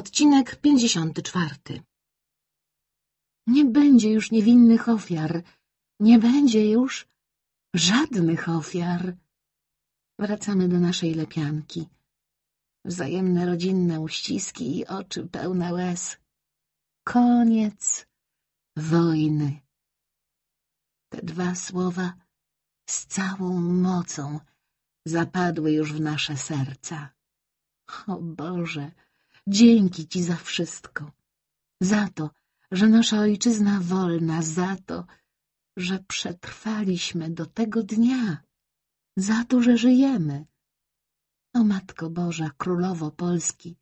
Odcinek 54 Nie będzie już niewinnych ofiar. Nie będzie już żadnych ofiar. Wracamy do naszej lepianki. Wzajemne rodzinne uściski i oczy pełne łez. Koniec wojny. Te dwa słowa z całą mocą zapadły już w nasze serca. O Boże, dzięki Ci za wszystko. Za to, że nasza ojczyzna wolna, za to, że przetrwaliśmy do tego dnia, za to, że żyjemy. O Matko Boża, Królowo Polski,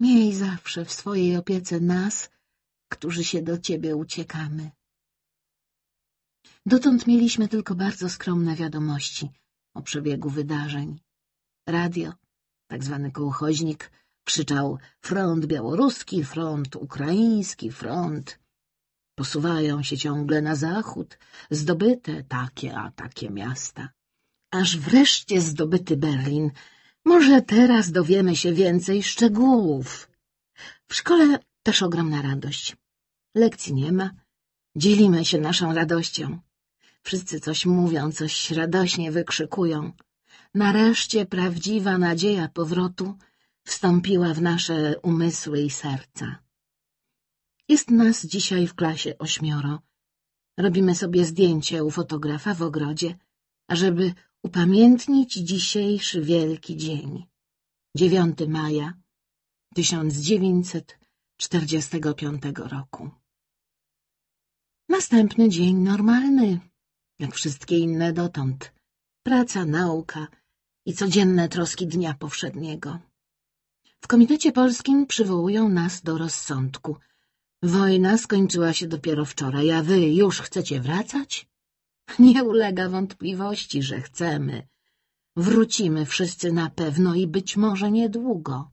miej zawsze w swojej opiece nas, którzy się do Ciebie uciekamy. Dotąd mieliśmy tylko bardzo skromne wiadomości o przebiegu wydarzeń. Radio, tak zwany kołchoźnik, krzyczał front białoruski, front ukraiński, front. Posuwają się ciągle na zachód, zdobyte takie a takie miasta. Aż wreszcie zdobyty Berlin. Może teraz dowiemy się więcej szczegółów. W szkole też ogromna radość. Lekcji nie ma. Dzielimy się naszą radością. Wszyscy coś mówią, coś radośnie wykrzykują. Nareszcie prawdziwa nadzieja powrotu wstąpiła w nasze umysły i serca. Jest nas dzisiaj w klasie ośmioro. Robimy sobie zdjęcie u fotografa w ogrodzie, ażeby upamiętnić dzisiejszy wielki dzień. 9 maja 1945 roku. Następny dzień normalny, jak wszystkie inne dotąd. Praca, nauka i codzienne troski dnia powszedniego. W Komitecie Polskim przywołują nas do rozsądku. Wojna skończyła się dopiero wczoraj, a wy już chcecie wracać? Nie ulega wątpliwości, że chcemy. Wrócimy wszyscy na pewno i być może niedługo.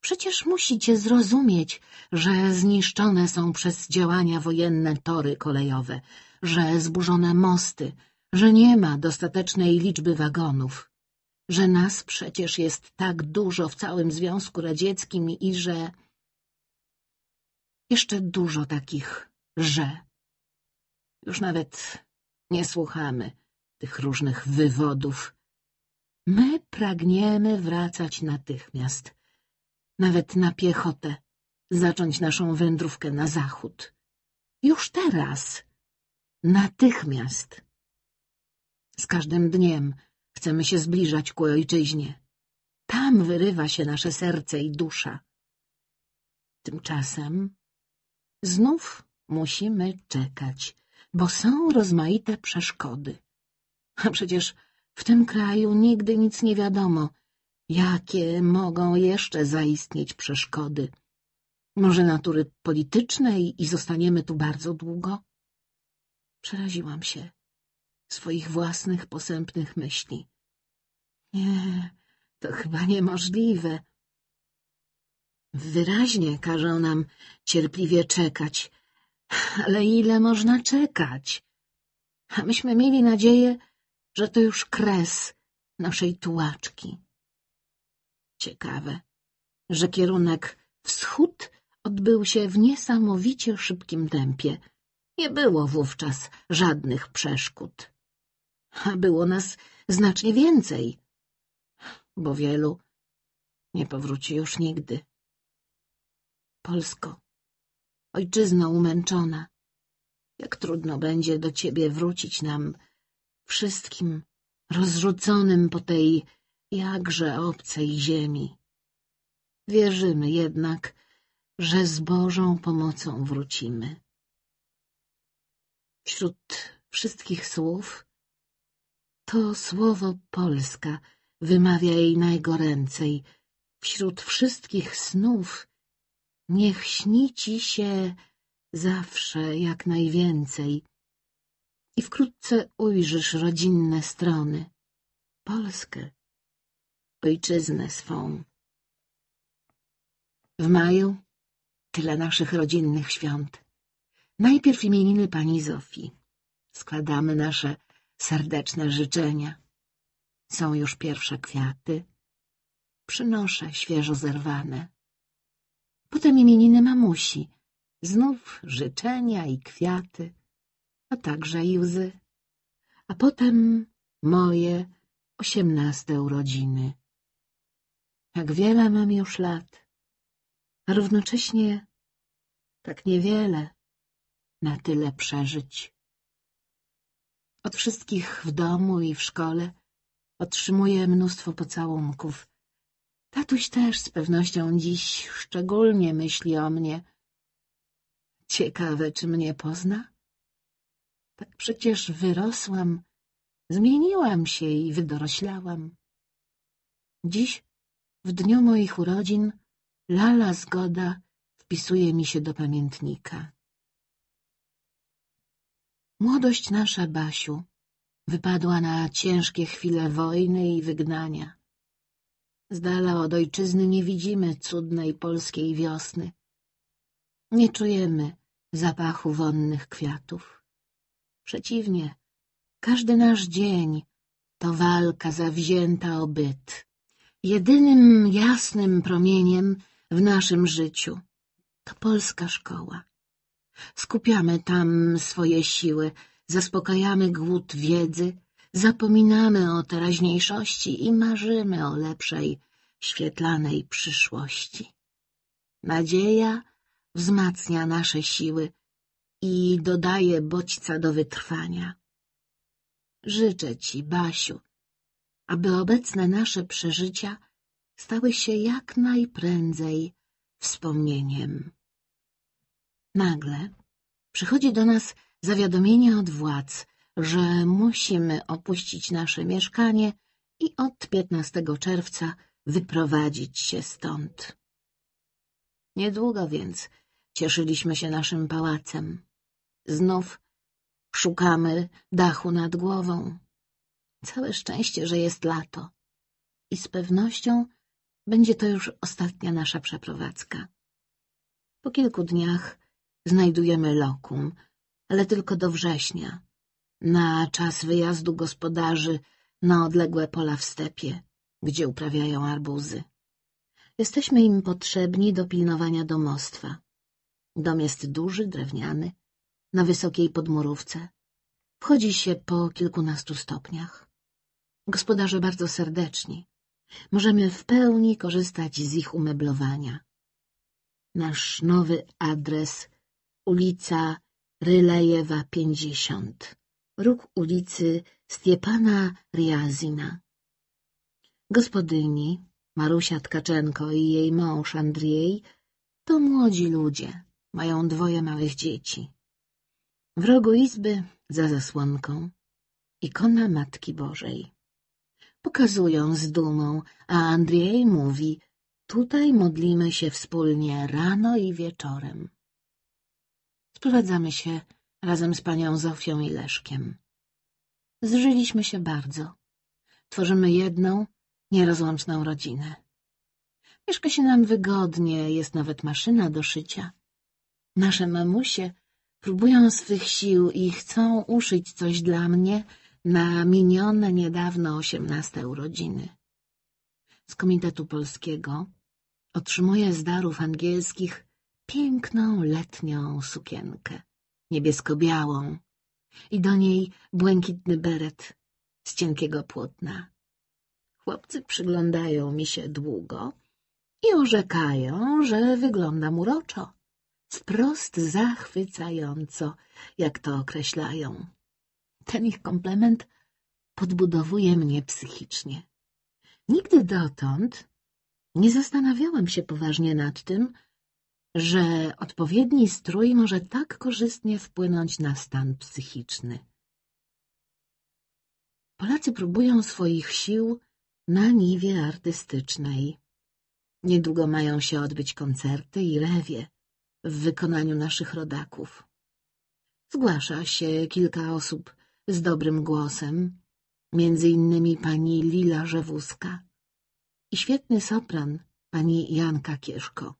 Przecież musicie zrozumieć, że zniszczone są przez działania wojenne tory kolejowe, że zburzone mosty, że nie ma dostatecznej liczby wagonów, że nas przecież jest tak dużo w całym Związku Radzieckim i że... Jeszcze dużo takich że. Już nawet nie słuchamy tych różnych wywodów. My pragniemy wracać natychmiast, nawet na piechotę, zacząć naszą wędrówkę na zachód. Już teraz, natychmiast. Z każdym dniem chcemy się zbliżać ku ojczyźnie. Tam wyrywa się nasze serce i dusza. Tymczasem znów musimy czekać, bo są rozmaite przeszkody. A przecież w tym kraju nigdy nic nie wiadomo, jakie mogą jeszcze zaistnieć przeszkody. Może natury politycznej i zostaniemy tu bardzo długo? Przeraziłam się swoich własnych posępnych myśli. Nie, to chyba niemożliwe. Wyraźnie każą nam cierpliwie czekać. Ale ile można czekać? A myśmy mieli nadzieję, że to już kres naszej tułaczki. Ciekawe, że kierunek wschód odbył się w niesamowicie szybkim tempie. Nie było wówczas żadnych przeszkód. A było nas znacznie więcej, bo wielu nie powróci już nigdy. Polsko, ojczyzno umęczona, jak trudno będzie do ciebie wrócić nam, wszystkim rozrzuconym po tej jakże obcej ziemi. Wierzymy jednak, że z Bożą pomocą wrócimy. Wśród wszystkich słów to słowo Polska wymawia jej najgoręcej. Wśród wszystkich snów niech śni ci się zawsze jak najwięcej i wkrótce ujrzysz rodzinne strony, Polskę, ojczyznę swą. W maju tyle naszych rodzinnych świąt. Najpierw imieniny pani Zofii. Składamy nasze serdeczne życzenia. Są już pierwsze kwiaty. przynoszę świeżo zerwane. Potem imieniny mamusi, znów życzenia i kwiaty, a także i łzy. A potem moje osiemnaste urodziny. Jak wiele mam już lat, a równocześnie tak niewiele na tyle przeżyć. Od wszystkich w domu i w szkole otrzymuję mnóstwo pocałunków. Tatuś też z pewnością dziś szczególnie myśli o mnie. Ciekawe, czy mnie pozna? Tak przecież wyrosłam, zmieniłam się i wydoroślałam. Dziś, w dniu moich urodzin, lala zgoda wpisuje mi się do pamiętnika. Młodość nasza, Basiu, wypadła na ciężkie chwile wojny i wygnania. Z dala od ojczyzny nie widzimy cudnej polskiej wiosny. Nie czujemy zapachu wonnych kwiatów. Przeciwnie, każdy nasz dzień to walka zawzięta o byt. Jedynym jasnym promieniem w naszym życiu to polska szkoła. Skupiamy tam swoje siły, zaspokajamy głód wiedzy, zapominamy o teraźniejszości i marzymy o lepszej, świetlanej przyszłości. Nadzieja wzmacnia nasze siły i dodaje bodźca do wytrwania. Życzę ci, Basiu, aby obecne nasze przeżycia stały się jak najprędzej wspomnieniem. Nagle przychodzi do nas zawiadomienie od władz, że musimy opuścić nasze mieszkanie i od 15 czerwca wyprowadzić się stąd. Niedługo więc cieszyliśmy się naszym pałacem. Znów szukamy dachu nad głową. Całe szczęście, że jest lato. I z pewnością będzie to już ostatnia nasza przeprowadzka. Po kilku dniach znajdujemy lokum, ale tylko do września, na czas wyjazdu gospodarzy na odległe pola w stepie, gdzie uprawiają arbuzy. Jesteśmy im potrzebni do pilnowania domostwa. Dom jest duży, drewniany, na wysokiej podmurówce. Wchodzi się po kilkunastu stopniach. Gospodarze bardzo serdeczni. Możemy w pełni korzystać z ich umeblowania. Nasz nowy adres ulica Rylejewa 50, róg ulicy Stiepana Riazina. Gospodyni, Marusia Tkaczenko i jej mąż Andrzej, to młodzi ludzie, mają dwoje małych dzieci. W rogu izby, za zasłonką, ikona Matki Bożej. Pokazują z dumą, a Andrzej mówi, tutaj modlimy się wspólnie rano i wieczorem. Sprowadzamy się razem z panią Zofią i Leszkiem. Zżyliśmy się bardzo. Tworzymy jedną, nierozłączną rodzinę. Mieszka się nam wygodnie, jest nawet maszyna do szycia. Nasze mamusie próbują swych sił i chcą uszyć coś dla mnie na minione niedawno osiemnaste urodziny. Z Komitetu Polskiego otrzymuję z darów angielskich piękną letnią sukienkę, niebiesko-białą i do niej błękitny beret z cienkiego płótna. Chłopcy przyglądają mi się długo i orzekają, że wyglądam uroczo, wprost zachwycająco, jak to określają. Ten ich komplement podbudowuje mnie psychicznie. Nigdy dotąd nie zastanawiałam się poważnie nad tym, że odpowiedni strój może tak korzystnie wpłynąć na stan psychiczny. Polacy próbują swoich sił na niwie artystycznej. Niedługo mają się odbyć koncerty i rewie w wykonaniu naszych rodaków. Zgłasza się kilka osób z dobrym głosem, między innymi pani Lila Żewuska i świetny sopran pani Janka Kieszko.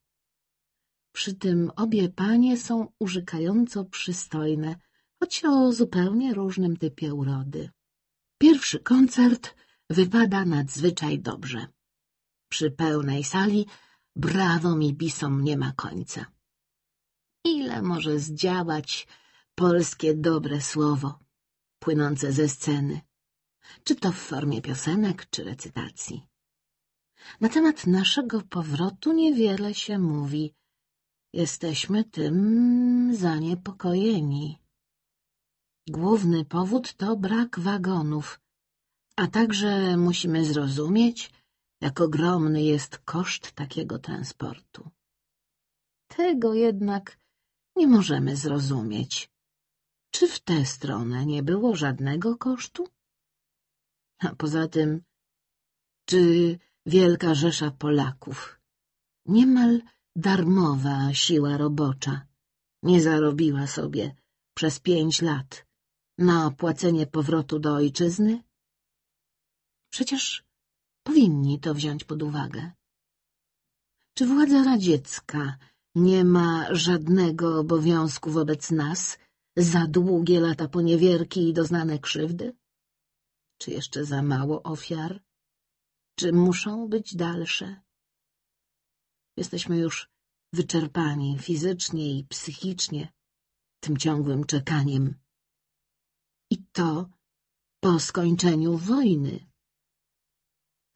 Przy tym obie panie są urzekająco przystojne, choć o zupełnie różnym typie urody. Pierwszy koncert wypada nadzwyczaj dobrze. Przy pełnej sali brawom i bisom nie ma końca. Ile może zdziałać polskie dobre słowo, płynące ze sceny, czy to w formie piosenek, czy recytacji. Na temat naszego powrotu niewiele się mówi. Jesteśmy tym zaniepokojeni. Główny powód to brak wagonów, a także musimy zrozumieć, jak ogromny jest koszt takiego transportu. Tego jednak nie możemy zrozumieć. Czy w tę stronę nie było żadnego kosztu? A poza tym, czy wielka rzesza Polaków, niemal darmowa siła robocza, nie zarobiła sobie przez pięć lat na opłacenie powrotu do ojczyzny? Przecież powinni to wziąć pod uwagę. Czy władza radziecka nie ma żadnego obowiązku wobec nas za długie lata poniewierki i doznane krzywdy? Czy jeszcze za mało ofiar? Czy muszą być dalsze? Jesteśmy już wyczerpani fizycznie i psychicznie tym ciągłym czekaniem. I to po skończeniu wojny.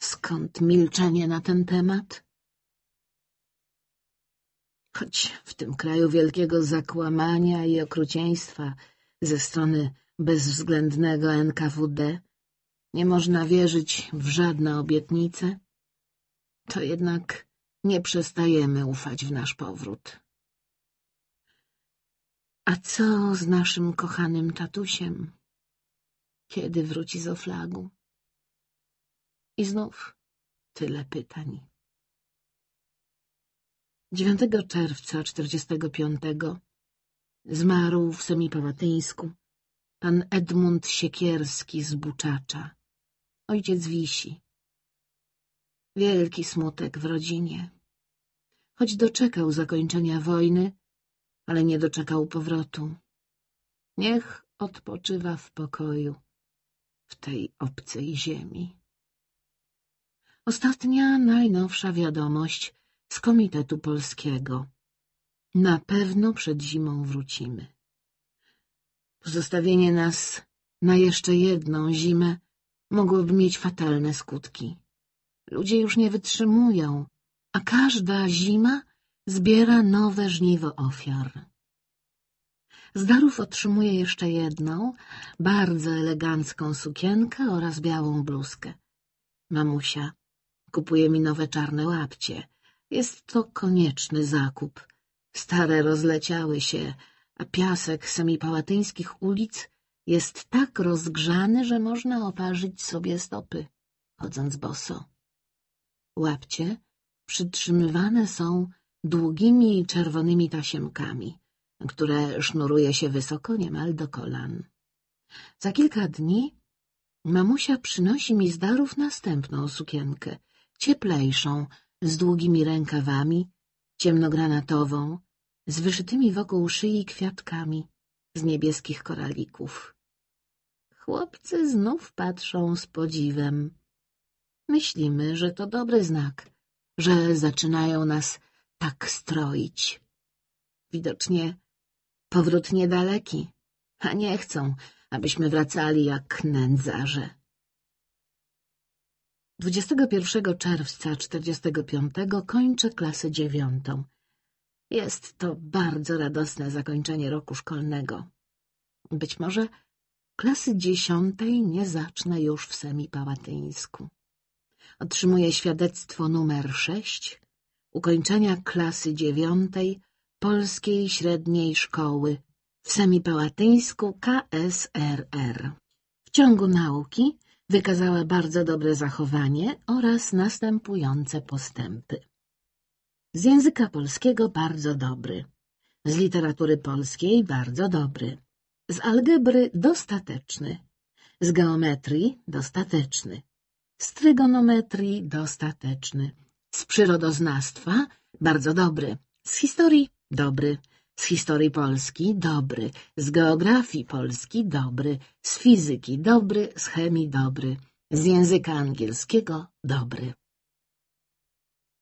Skąd milczenie na ten temat? Choć w tym kraju wielkiego zakłamania i okrucieństwa ze strony bezwzględnego NKWD nie można wierzyć w żadne obietnice, to jednak nie przestajemy ufać w nasz powrót. A co z naszym kochanym tatusiem? Kiedy wróci z oflagu? I znów tyle pytań. 9 czerwca 45 zmarł w Semipałatyńsku pan Edmund Siekierski z Buczacza. Ojciec wisi. Wielki smutek w rodzinie. Choć doczekał zakończenia wojny, ale nie doczekał powrotu. Niech odpoczywa w pokoju w tej obcej ziemi. Ostatnia, najnowsza wiadomość z Komitetu Polskiego. Na pewno przed zimą wrócimy. Pozostawienie nas na jeszcze jedną zimę mogłoby mieć fatalne skutki. Ludzie już nie wytrzymują, a każda zima zbiera nowe żniwo ofiar. Z darów otrzymuję jeszcze jedną, bardzo elegancką sukienkę oraz białą bluzkę. Mamusia kupuje mi nowe czarne łapcie. Jest to konieczny zakup. Stare rozleciały się, a piasek semipałatyńskich ulic jest tak rozgrzany, że można oparzyć sobie stopy, chodząc boso. Łapcie przytrzymywane są długimi czerwonymi tasiemkami, które sznuruje się wysoko niemal do kolan. Za kilka dni mamusia przynosi mi z darów następną sukienkę, cieplejszą, z długimi rękawami, ciemnogranatową, z wyszytymi wokół szyi kwiatkami z niebieskich koralików. Chłopcy znów patrzą z podziwem. Myślimy, że to dobry znak, że zaczynają nas tak stroić. Widocznie powrót niedaleki, a nie chcą, abyśmy wracali jak nędzarze. 21 czerwca 45 kończę klasę dziewiątą. Jest to bardzo radosne zakończenie roku szkolnego. Być może klasy dziesiątej nie zacznę już w Semipałatyńsku. Otrzymuję świadectwo numer sześć ukończenia klasy dziewiątej Polskiej Średniej Szkoły w Semipałatyńsku KSRR. W ciągu nauki wykazała bardzo dobre zachowanie oraz następujące postępy. Z języka polskiego bardzo dobry, z literatury polskiej bardzo dobry, z algebry dostateczny, z geometrii dostateczny, z trygonometrii dostateczny, z przyrodoznawstwa bardzo dobry, z historii dobry, z historii Polski dobry, z geografii Polski dobry, z fizyki dobry, z chemii dobry, z języka angielskiego dobry.